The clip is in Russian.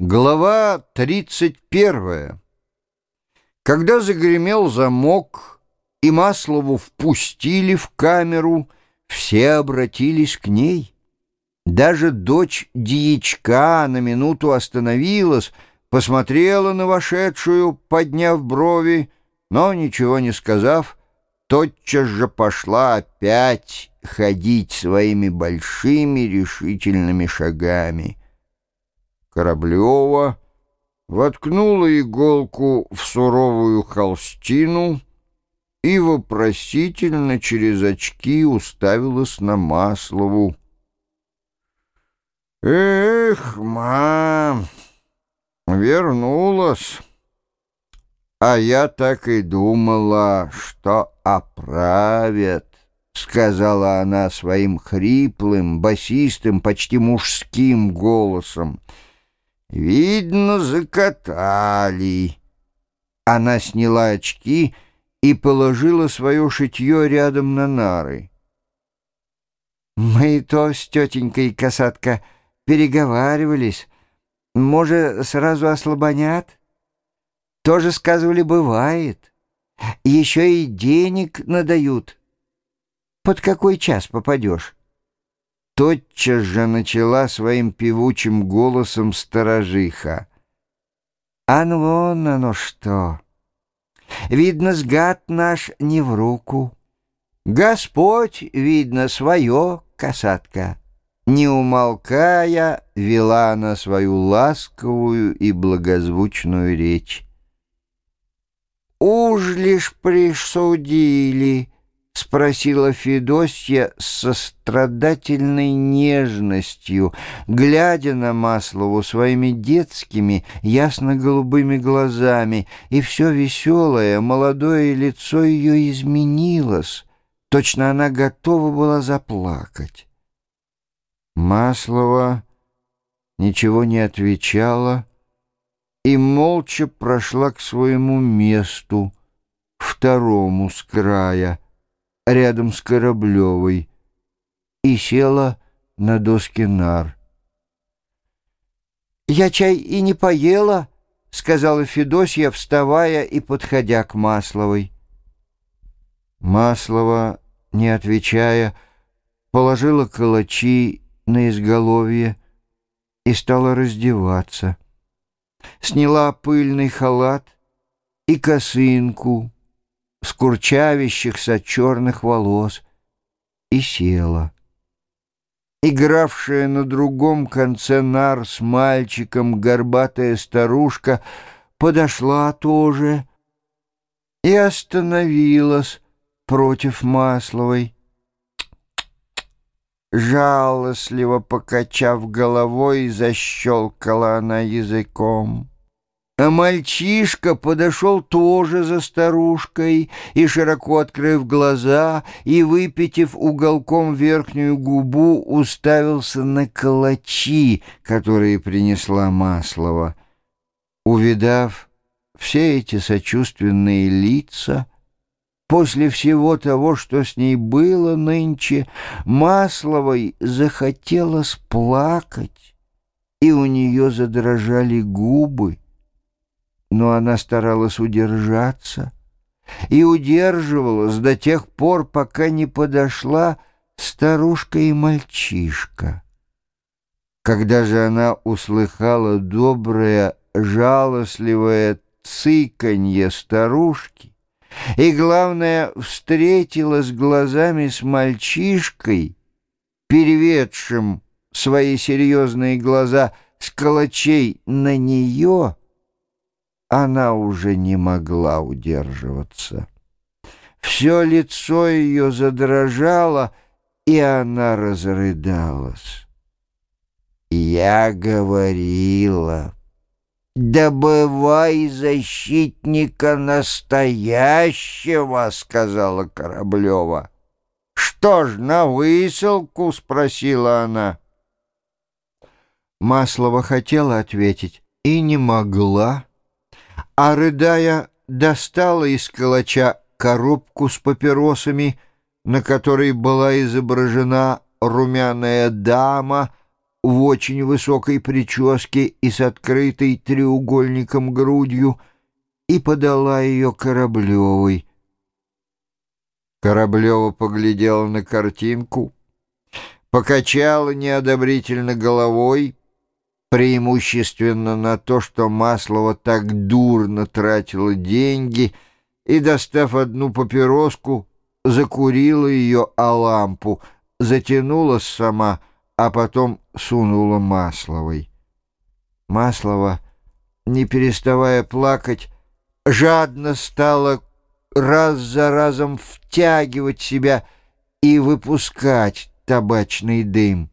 Глава 31. Когда загремел замок и Маслову впустили в камеру, все обратились к ней. Даже дочь дьячка на минуту остановилась, посмотрела на вошедшую, подняв брови, но, ничего не сказав, тотчас же пошла опять ходить своими большими решительными шагами. Кораблева воткнула иголку в суровую холстину и вопросительно через очки уставилась на Маслову. «Эх, мам, вернулась!» А я так и думала, что оправят, — сказала она своим хриплым, басистым, почти мужским голосом. Видно, закатали. Она сняла очки и положила свое шитье рядом на нары. Мы то с тетенькой касатка переговаривались. Может, сразу ослабонят? Тоже сказывали, бывает. Еще и денег надают. Под какой час попадешь? Тотчас же начала своим певучим голосом сторожиха. «А ну вон оно что! Видно, сгад наш не в руку. Господь, видно, свое, касатка». Не умолкая, вела она свою ласковую и благозвучную речь. «Уж лишь присудили!» — спросила Федосья с сострадательной нежностью, глядя на Маслову своими детскими, ясно-голубыми глазами, и все веселое, молодое лицо ее изменилось. Точно она готова была заплакать. Маслова ничего не отвечала и молча прошла к своему месту, второму с края, рядом с Кораблевой и села на доски нар. «Я чай и не поела», — сказала Федосья, вставая и подходя к Масловой. Маслова, не отвечая, положила калачи на изголовье и стала раздеваться. Сняла пыльный халат и косынку, с курчавящихся черных волос и села. Игравшая на другом конце нар с мальчиком горбатая старушка подошла тоже и остановилась против Масловой. Жалостливо покачав головой, защелкала она языком. А мальчишка подошел тоже за старушкой и, широко открыв глаза и выпитив уголком верхнюю губу, уставился на калачи, которые принесла Маслова. Увидав все эти сочувственные лица, после всего того, что с ней было нынче, Масловой захотелось плакать, и у нее задрожали губы но она старалась удержаться и удерживалась до тех пор, пока не подошла старушка и мальчишка. Когда же она услыхала доброе, жалостливое цыканье старушки и, главное, встретилась глазами с мальчишкой, переведшим свои серьезные глаза с калачей на нее, она уже не могла удерживаться. Все лицо ее задрожало, и она разрыдалась. «Я говорила, добывай защитника настоящего», — сказала Кораблева. «Что ж, на высылку?» — спросила она. Маслова хотела ответить и не могла а, рыдая, достала из калача коробку с папиросами, на которой была изображена румяная дама, в очень высокой прическе и с открытой треугольником грудью и подала ее Кораблевой. Кораблева поглядела на картинку, покачала неодобрительно головой, преимущественно на то, что Маслова так дурно тратила деньги, и, достав одну папироску, закурила ее о лампу, затянулась сама, а потом сунула Масловой. Маслова, не переставая плакать, жадно стала раз за разом втягивать себя и выпускать табачный дым.